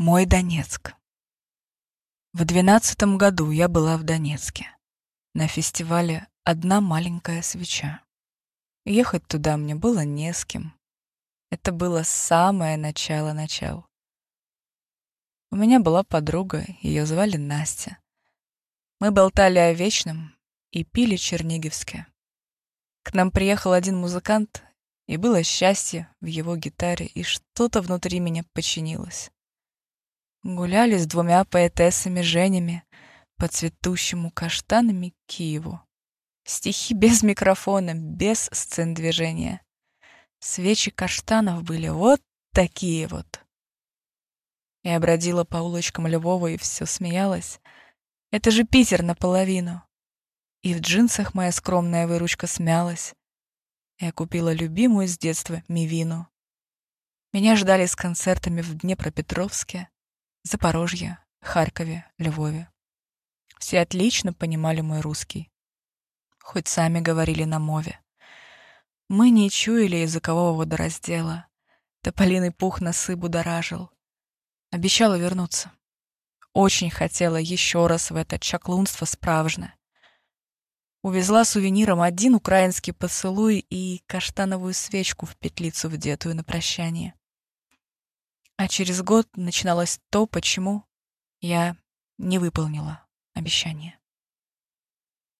Мой Донецк. В двенадцатом году я была в Донецке. На фестивале «Одна маленькая свеча». Ехать туда мне было не с кем. Это было самое начало начал. У меня была подруга, ее звали Настя. Мы болтали о вечном и пили черниговское. К нам приехал один музыкант, и было счастье в его гитаре, и что-то внутри меня починилось. Гуляли с двумя поэтессами Женями по цветущему каштанами Киеву. Стихи без микрофона, без сцен движения. Свечи каштанов были вот такие вот. Я бродила по улочкам Львова и все смеялась. Это же Питер наполовину. И в джинсах моя скромная выручка смялась. Я купила любимую с детства Мивину. Меня ждали с концертами в Днепропетровске, Запорожье, Харькове, Львове. Все отлично понимали мой русский. Хоть сами говорили на мове. Мы не чуяли языкового водораздела. Тополиный пух носы будоражил. Обещала вернуться. Очень хотела еще раз в это чаклунство справжное. Увезла сувениром один украинский поцелуй и каштановую свечку в петлицу вдетую на прощание. А через год начиналось то, почему я не выполнила обещание.